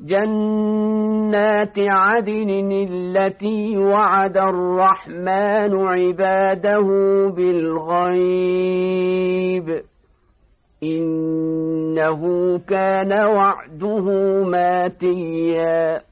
جنات عدن التي وعد الرحمن عباده بالغيب. إنه كان وعده ماتيا.